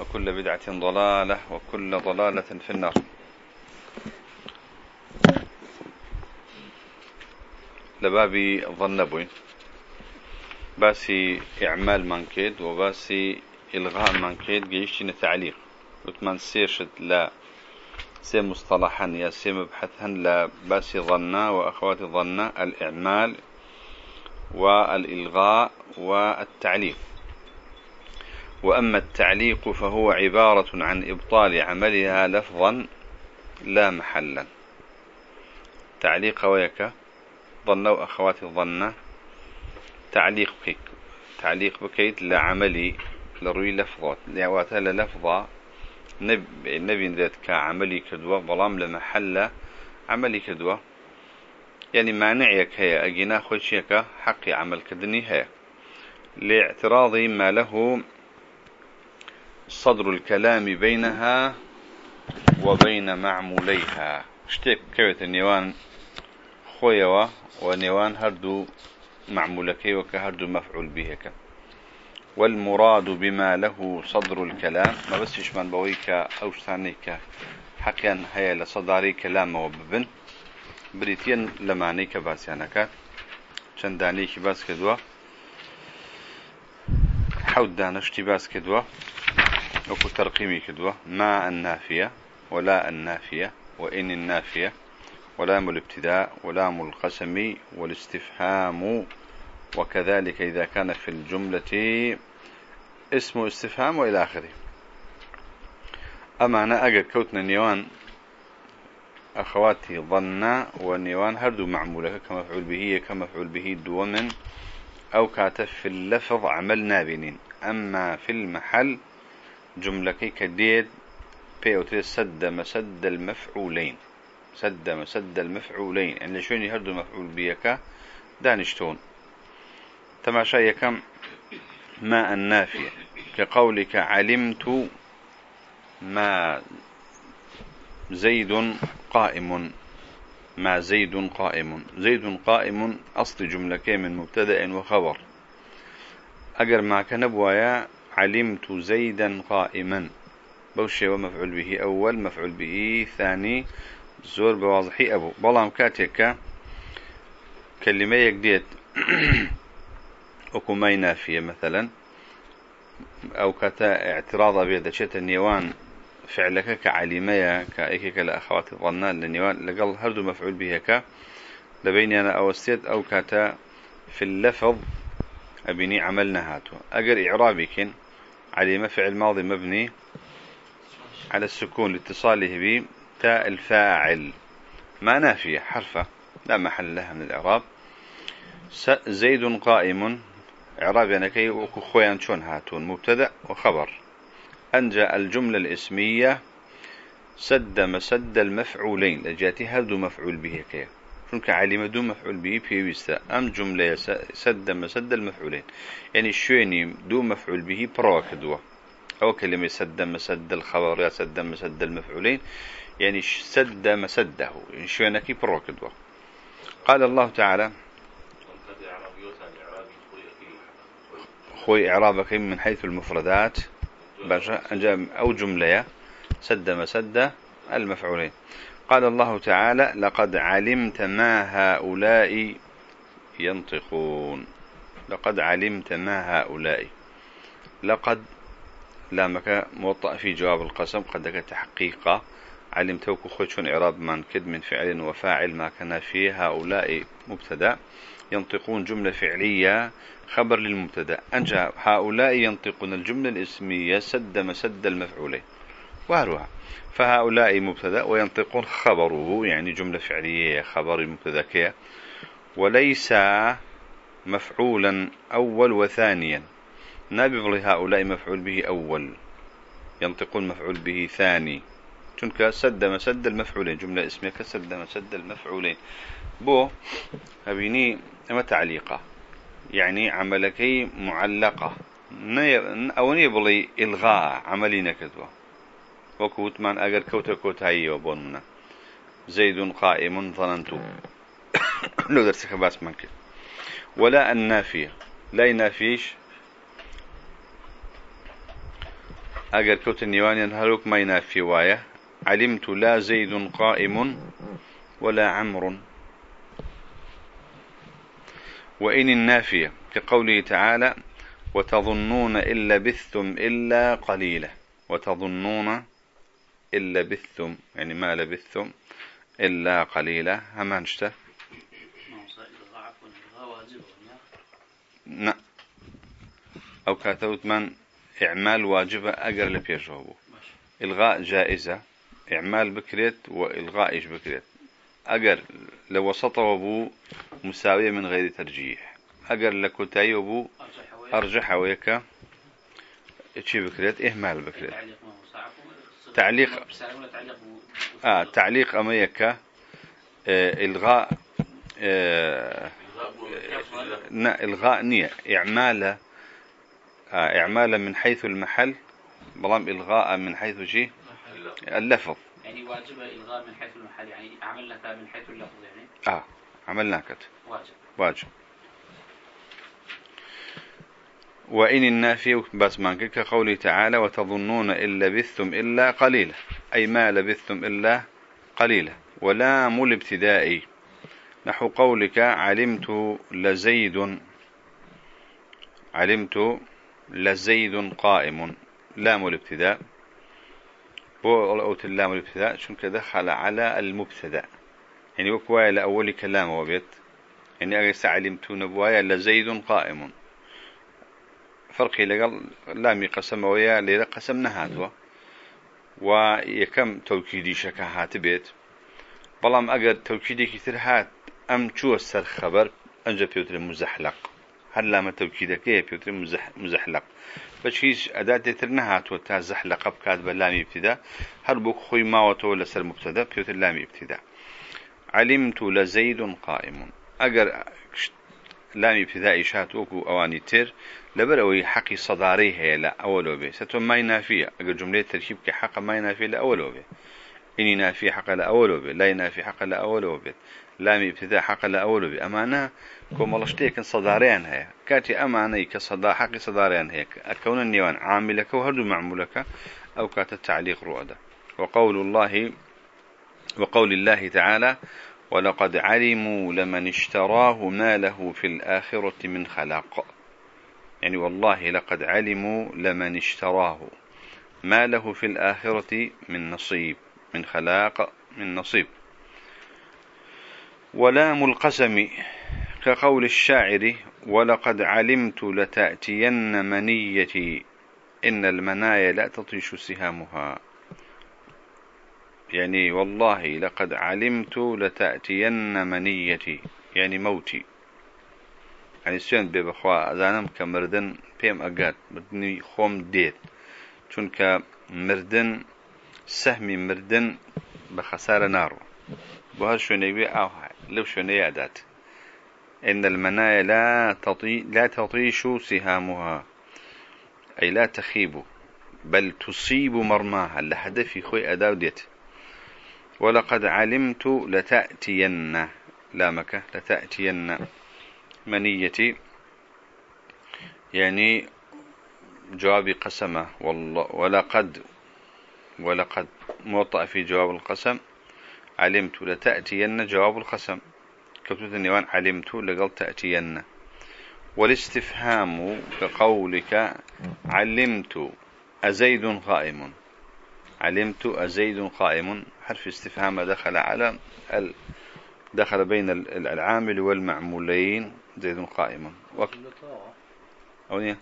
وكل بدعة ضلالة وكل ضلالة في النار. لبابي ظن بوين باسي إعمال منكيد وباسي إلغاء منكيد جيشتنا تعليق. وثمان سيرشد لا سي مصطلحا يا سي مبحثا لا باسي ظنا وأخواتي ظنا الإعمال والإلغاء والتعليق. وأما التعليق فهو عبارة عن إبطال عملها لفظا لا محلا. تعليق ويك ظنوا أخواتي الظنة تعليق بكيت تعليق بكيت لعملي لروي لفظات لعواتها للفظة. نبي نبي ذات كعملي كدوة ظلام لمحلة عملي كدوة. يعني مانعيك هي أجينا خوشيك حقي عمل كدني هي لاعتراض ما له صدر الكلام بينها وبين معموليها. اشتك كويت النيوان خويوا ونيوان هردو معمولكي وكهردو مفعول بهك والمراد بما له صدر الكلام ما بس يشمل بويك أو ثانيك حقا هيا لصداري كلام وببن. بريتين لمعنيك باسيانكات چندانيك باس كدوا. حود دانشتي باس كدوا. وكو ترقيمي كدوة ما النافية ولا النافية وإن النافية ولام الابتداء ولام القسم والاستفهام وكذلك إذا كان في الجملة اسم استفهام وإلى آخره. أما أنا أجد كوتنا نيوان أخواتي ظن ونيوان هردو معمولة كمفعول به كمفعول به دوما أو كاتف في اللفظ عمل نابنين أما في المحل جملة كديد بيوتري سد مسد المفعولين. سد مسد المفعولين. يعني شوني يهردو مفعول بيك؟ دانشتون تماشى كم ما النافية كقولك علمت ما زيد قائم. ما زيد قائم. زيد قائم أصل جملة من مبتدأ وخبر. أجر ما كان بوايا علمت زيدا قائما. بوشي ومفعول به أول مفعول به ثاني. زور بواضحي أبو. بلام كاتيكا كلمة يكديت. وكماي نافية مثلا. أو كتا اعتراض بيدا شيت النيوان فعلك كعليمية كأيكك لأخوات الظنان لنيوان لقل هردو مفعول به كا لبيني أنا أوستيت أو كتا في اللفظ أبني عملنا هاتو أجر إعرابي كن عليمة فعل ماضي مبني على السكون لاتصاله ب تاء الفاعل. ما نافية حرفة لا محل لها من الإعراب. زيد قائم. إعراب يعني كي وكخويا شون هاتون مبتدأ وخبر. أنجى الجملة الإسمية سد مسد المفعولين. لجاتي هذا مفعول به كيف چونك علم دو مفعول به بيويستا أم جملة سد مسد المفعولين. يعني شويني دو مفعول به كدوا أو كلمة سد مسد الخبر يا سد مسد المفعولين. يعني سد مسده يعني شوينك بروا كدوا قال الله تعالى خوي إعرابك من حيث المفردات. أو جملة سد مسد المفعولين. قال الله تعالى لقد علمت ما هؤلاء ينطقون. لقد علمت ما هؤلاء. لقد لامك موطأ في جواب القسم قد تحقيقا علمت وكخوشون إعراب من كد من فعل وفاعل ما كان فيه هؤلاء مبتدا. ينطقون جملة فعلية خبر للمبتدا. أنجا هؤلاء ينطقون الجملة الاسمية سد مسد المفعولين وهروها. فهؤلاء مبتدا وينطقون خبره يعني جملة فعلية خبر المبتدا وليس مفعولا أول وثانيا. نابغ هؤلاء مفعول به أول. ينطقون مفعول به ثاني. چونك سد مسد المفعولين. جملة اسمية كسد مسد المفعولين. بو أبيني أما تعليقة؟ يعني عملكي معلقة. أو نيبلي إلغاء عملي نكدوه وكوت من أجر كوت كوت هاي وبوننا زيد قائم ظننت لو درسك باس منك ولا النافية. لا ينافيش. أجر كوت النيوان ينهلوك ما ينافي وايه علمت لا زيد قائم ولا عمر وإن النافية. كقوله تعالى وتظنون إن لبثتم إلا قليلا. وتظنون إن لبثتم يعني ما لبثتم إلا قليلا. همان شتا نعم أو كاتوت من إعمال واجبة أقر لبيشه إلغاء جائزة إعمال بكريت وإلغاء إيش بكريت. أجر لو وسطه أبو مساوية من غير ترجيح. أجر لكوتاي أبو أرجح ويكا شي بكريت؟ إهمال بكريت. تعليق آه تعليق أميكا آه إلغاء آه إلغاء نية إعمال آه إعمال من حيث المحل بلام إلغاء من حيث شيء اللفظ. يعني واجب إلغاء من حيث المحل يعني عملنا من حيث اللفظ يعني؟ آه عملنا كت واجب. واجب. وإن النافي بس ما كقوله تعالى وتظنون إن لبثتم إلا قليلا. أي ما لبثتم إلا قليلا. ولام الابتدائي. نحو قولك علمت لزيد علمت لزيد قائم. لام الابتداء. بو أوت اللام الابتداء شنك دخل على المبتدأ. يعني وكوايا لأول كلام وبيت. يعني أجلس علمت نبوايا لزيد قائم. فرقي لقل لامي قسم ويا ليلة قسم نهاتوا ويكم توكيدي شكا هات بيت. بلام أجر توكيدي كثير هات أم شو السر خبر أنجا بيوتر مزحلق. هل لما توكيدك إيه بيوتر مزحلق. باش هیچ ئەداتێتر نەهاتوە تا زەحلەقە بکات بە لامی ابتدا. هەر بۆ خۆی ماوەتەوە لەسەر مبتدا پێوتر لامی ابتدا. علمت لزيد قائم. ئەگەر لامی ابتدایی شات وەکو ئەوانی تر لەبەر ئەوەی حەقی سەدارەی هەیە لە ئەوەلۆ بێ سەتۆ مای نافیە ئەگەر جملەی ترکیب کە حەق مای نافی لە ئەوەلۆ بێ إني نافي حق لأولو بي لا نافي حق لأولو بي. لامي ابتداء حق لأولو بي. أمانة كوم الله شتيك صداريان هي. كاتي أمانة كصدا حق صداريان هي. أكون النيوان عاملك وهردو معمولك أو كات التعليق رؤدا. وقول الله وقول الله تعالى ولقد علموا لمن اشتراه ما له في الآخرة من خلاق. يعني والله لقد علموا لمن اشتراه ما له في الآخرة من نصيب من خلاق من نصيب. ولام القسم كقول الشاعر ولقد علمت لتأتين منيتي إن المنايا لا تطيش سهامها. يعني والله لقد علمت لتأتين منيتي يعني موتي. يعني سوين ببخوا أزانم كمردن بيم أقاد مردني خوم ديت. چونك مردن سهمي مردن بخسارة نار بهذا شوني أو لو شوني أدات. إن المنايا لا تطي لا تطيش سهامها أي لا تخيب بل تصيب مرماها. لهدفي خوي أداوديت. ولقد علمت لتأتين. لامك لتأتين منيتي. يعني جوابي قسمه والله ولقد ولقد موطأ في جواب القسم. علمت لتأتين جواب القسم. كتبت النيوان علمت لقل تأتين. والاستفهام كقولك علمت أزيد قائم علمت أزيد قائم حرف استفهام دخل على ال دخل بين العامل والمعمولين زيد قائم وقت أو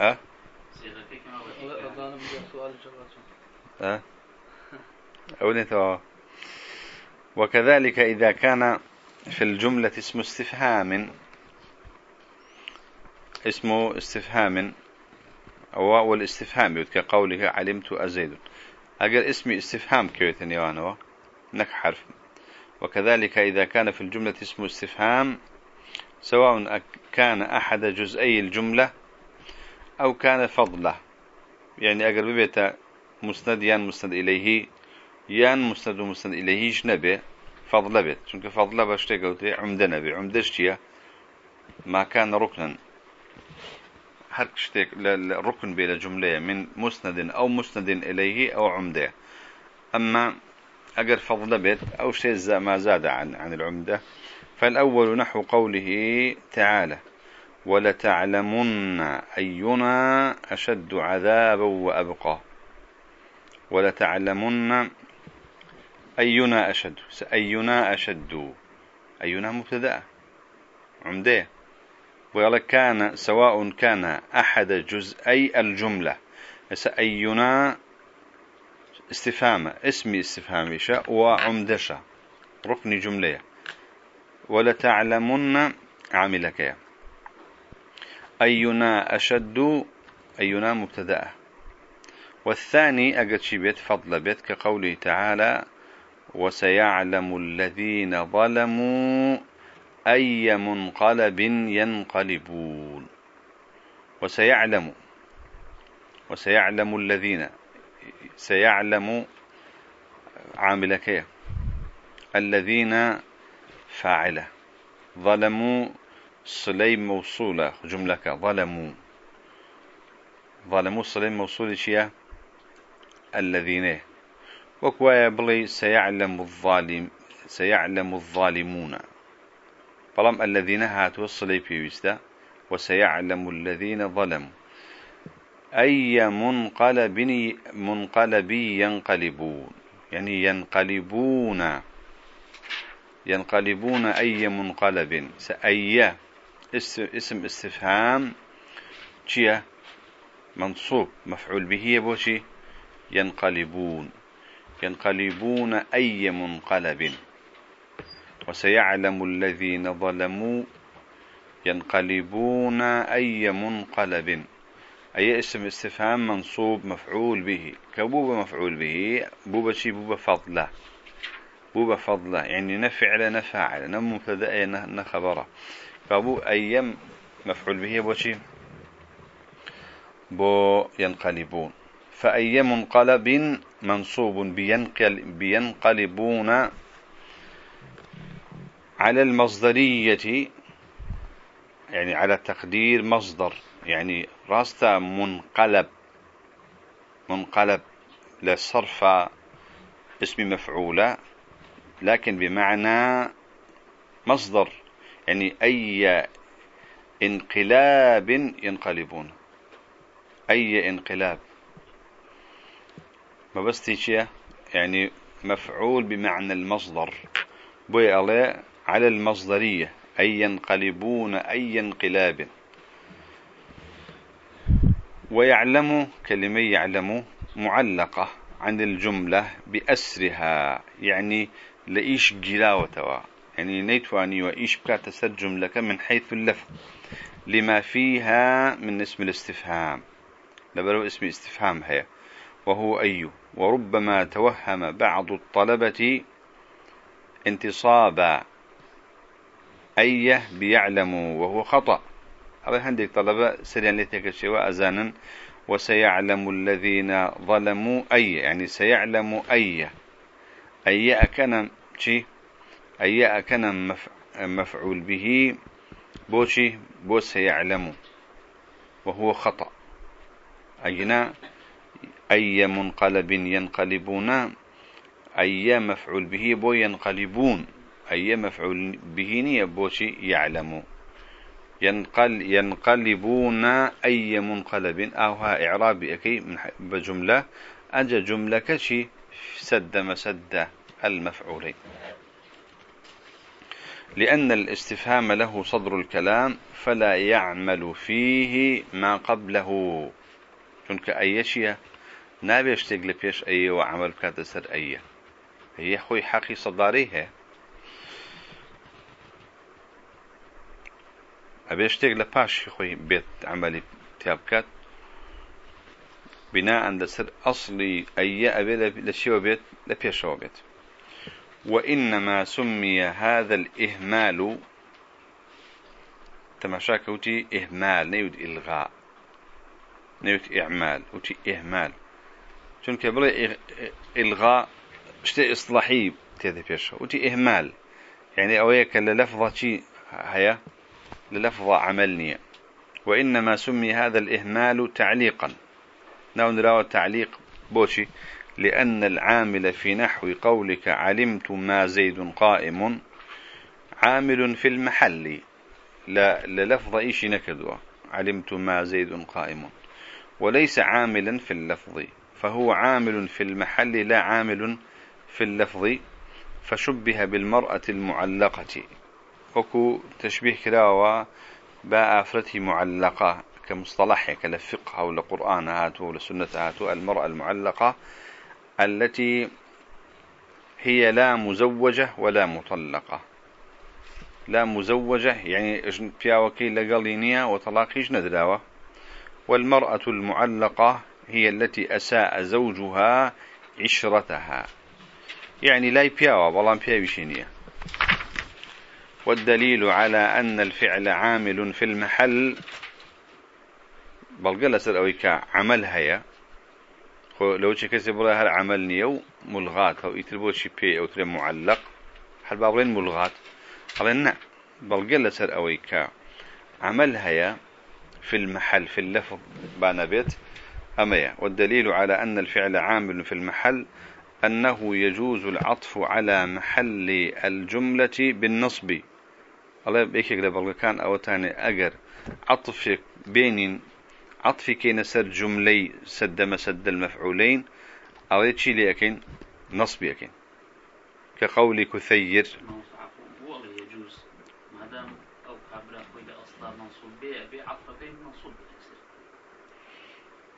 أه؟ أه؟ وكذلك إذا كان في الجملة اسم استفهام اسم استفهام أو والاستفهام كقولك علمت أزيد. أجل اسمي استفهام كيوت نيوانوا نك حرف. وكذلك إذا كان في الجملة اسم استفهام سواء كان أحد جزئي الجملة أو كان فضله. يعني أجل ببيت مسند يان مسند إليه يان مسند مسند إليه نبي؟ فضل بيت. چونك فضل باشتي قوتي عمدة نبي. عمدة شتيا ما كان ركنا. هر شتيك الركن بين جملة من مسند أو مسند إليه أو عمدة. أما أجر فضل بيت أو شيء ما زاد عن عن العمدة فالأول نحو قوله تعالى ولتعلمن أينا أشد عذابا وأبقى. ولتعلمن أينا أشد. أينا أشد. أينا مبتدأ. عمدة. ويلا كان سواء كان أحد جزئي الجملة. أينا استفهام اسمي استفهامي شاء وعمدشة ركن جملة. ولتعلمن عاملك. يا أينا أشد أينا مبتدأ. والثاني أجد شي بيت فضل بيت كقوله تعالى وسيعلم الذين ظلموا أي منقلب ينقلبون. وسيعلم وسيعلم الذين سيعلم عاملك الذين فاعله. ظلموا صلي موصولة جملك ظلموا. ظلموا صلي موصولة شيء الذين. وكوايا بلي سيعلم الظالم سيعلم الظالمون. الذين هاتوا الصلي في وستا وسيعلم الذين ظلموا. أي منقلب منقلب ينقلبون. يعني ينقلبون. ينقلبون أي منقلب. سأي اسم استفهام. شيا منصوب. مفعول به يبوشي ينقلبون. ينقلبون أي منقلب. وسيعلم الذين ظلموا ينقلبون أي منقلب. أي اسم استفهام منصوب مفعول به. كبوبة مفعول به. بوبة شي بوبة فضلة. بوبة فضلة. يعني نفعل نفاعل نمبتدأ نخبره فبو أيام مفعول به بوشي بو ينقلبون. فأي منقلب منصوب بينقل بينقلبون على المصدرية يعني على تقدير مصدر يعني راستا منقلب منقلب لصرف اسم مفعولة لكن بمعنى مصدر يعني أي انقلاب ينقلبون. أي انقلاب. ما بس تيجي يعني مفعول بمعنى المصدر. بوي على على المصدرية أي ينقلبون أي انقلاب ويعلم كلمة يعلم معلقة عن الجملة بأسرها يعني لإيش جلاوتها. يعني نيتواني وإيش بكات سر جملة من حيث اللفظ لما فيها من اسم الاستفهام. لبرو اسم استفهام هي. وهو أي. وربما توهم بعض الطلبة انتصاب أي بيعلموا وهو خطأ. هذا عندك طلبة سريعا لتك الشواء أزانا وسيعلم الذين ظلموا أي يعني سيعلم أي. أي أكن شي؟ أي أكن مفعول به؟ بوشي بو سيعلم وهو خطأ. أينا أي منقلب ينقلبون؟ أي مفعول به بو ينقلبون؟ أي مفعول به نيبوشي يعلم. ينقل ينقلبون أي منقلب أوها إعراب أكي بجملة. أجا جملة كشي سد مسد المفعولين لأن الاستفهام له صدر الكلام فلا يعمل فيه ما قبله. چونك أي شيء نابي اشتغل بيش أي وعمل كات سر أي. هي خوي حقي صداريه أبي اشتغل باش خوي بيت عملي تابكات بناء لسر أصلي أي أبي لشيو بيت لبيشو بيت. وإنما سمي هذا الإهمال تماشا كوتي إهمال نيود إلغاء نيود إعمال وتي إهمال. چونك بلا إلغاء شتي إصلاحي تيذي بيشو وتي إهمال. يعني أويك للفظة شي هيا؟ للفظة عملنية وإنما سمي هذا الإهمال تعليقا. ناو نراو التعليق بوشي. لأن العامل في نحو قولك علمت ما زيد قائم. عامل في المحل. لا للفظ إيش نكدوا علمت ما زيد قائم. وليس عاملا في اللفظ. فهو عامل في المحل لا عامل في اللفظ. فشبه بالمرأة المعلقة. وكو تشبيه كلاوة باء أفرته معلقة كمصطلح كالفقه أو لقرآن هاتو لسنة هاتو المرأة المعلقة التي هي لا مزوجة ولا مطلقة. لا مزوجة يعني فيها وكيل لقلينيا وطلاقيش ندراوة والمرأة المعلقة هي التي أساء زوجها عشرتها. يعني لا يبياوا والله بيشينية. والدليل على أن الفعل عامل في المحل بلغ لسر أويك عمل هيا. لو كسي بلا هل عمل نيو ملغات. أو يتربو شي بي أو تري معلق هل بابرين ملغات. قال نعم بلغ لسر أويك عمل هيا في المحل في اللفظ بانا بيت أميا. والدليل على أن الفعل عامل في المحل أنه يجوز العطف على محل الجملة بالنصب. الله بيكي قبل كان أو تاني أجر عطف بين عطفي كين سر جملي سد مسد المفعولين. أو يتشي لي أكين نصب أكين كقول كثير.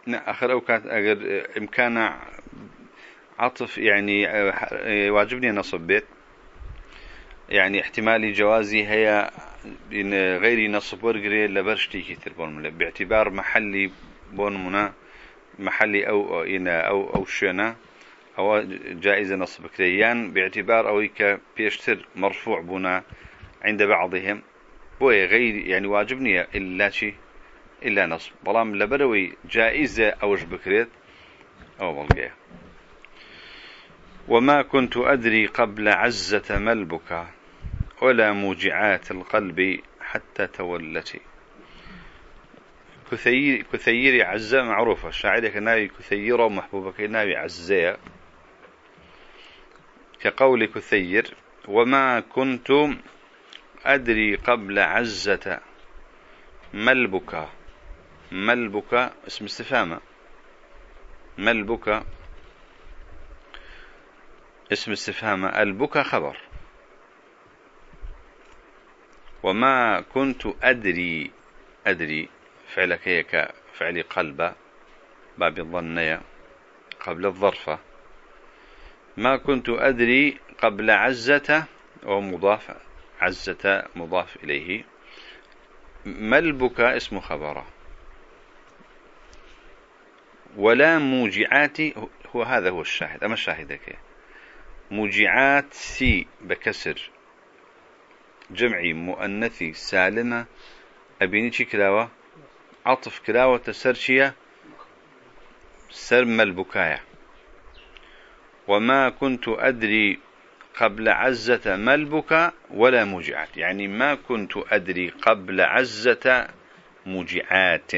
نعم آخر أو كانت أجر إمكان عطف يعني آه، واجبني نصب بيت. يعني احتمال جوازي هي غير نصب ورقري لبرشتي كثير بون باعتبار محلي بون منا محلي أو إنا أو أو شنا أو جائزة نصب كريان. باعتبار أو كبيشتر مرفوع بنا عند بعضهم. بوي غير يعني واجبني إلا شيء إلا نصب. بلام لبروي جائزة أوش بكريت أو بلقية. وما كنت أدري قبل عزة ملبك ولا موجعات القلب حتى تولتي كثير كثير عزة معروفة شاعرك ناوي كثيرة ومحبوبك ناوي عزة كقول كثير وما كنت أدري قبل عزة. ملبك ملبك اسم استفهام. ملبك اسم استفهام. البكى خبر. وما كنت أدري أدري فعلك هي كفعل قلب باب الظنية قبل الظرفة. ما كنت أدري قبل عزة ومضاف عزة مضاف إليه. ما البكى اسم خبره؟ ولا موجعات هو هذا هو الشاهد. أما الشاهد كيه مجيعات سي بكسر. جمعي مؤنثي سالمة. أبيني شي كلاوة؟ عطف كلاوة تسرشية. سرم البكاية وما كنت أدري قبل عزة ما البكاء ولا مجيعات يعني ما كنت أدري قبل عزة مجيعات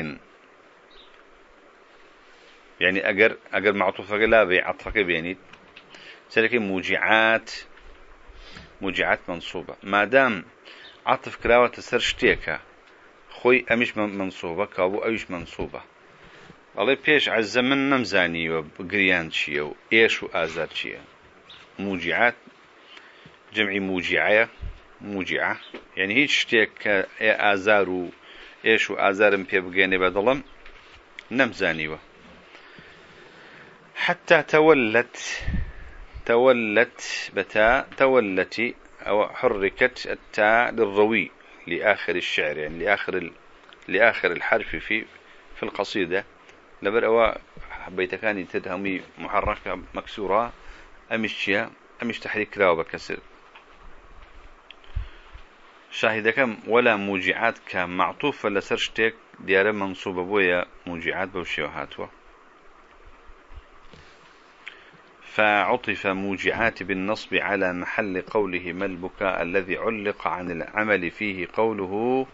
يعني أجر أجر معطوفة لا بيعطفك بيني. سلكي موجعات. موجعات منصوبة ما دام عطف كراوة تسر شتيكا خوي أمش منصوبة كابو أيش منصوبة الله بيش عزة من نمزاني وقريان شيء وإيش وآزار شيء موجعات جمعي موجعة موجعة يعني هيك شتيك آزار و إيش وآزار مبيبقيني بدلم نمزاني حتى تولت تولت بتاء تولتي أو حركت التاء للروي لآخر الشعر يعني لآخر. لآخر الحرف في في القصيدة لبر أو بيتكاني تدهمي محركة مكسورة أمش شيا أمش تحريك راو بكسر شاهدك ولا موجعات كمعطوف لسر شتيك ديار منصوبة بويا موجعات بوشي فعطف موجعات بالنصب على محل قوله ما البكاء الذي علق عن العمل فيه قوله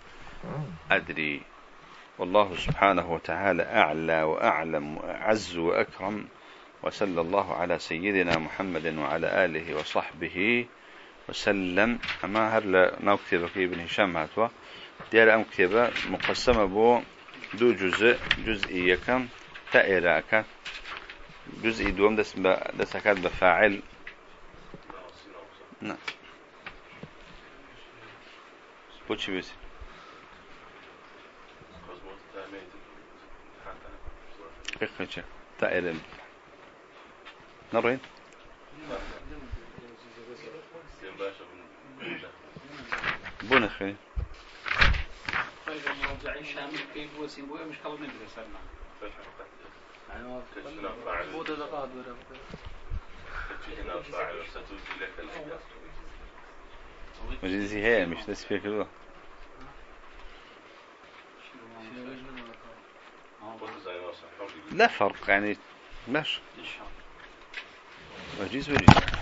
أدري. والله سبحانه وتعالى أعلى وأعلم وأعز وأكرم. وصلى الله على سيدنا محمد وعلى آله وصحبه وسلم. أما هر ناو كتابك ابن هشام هاتوا. ديار أم مقسمة بو دو جزء. جزئية كم؟ تأيراك جزء دوم دس ب... دس كات بفاعل نعم. بوتشي بيسي نروين بون طيب الموضع الشامل كيف مش قبل ندرس مجلسي هي مش ناس فيها كده لا فرق يعني ماشي وجيز وجيز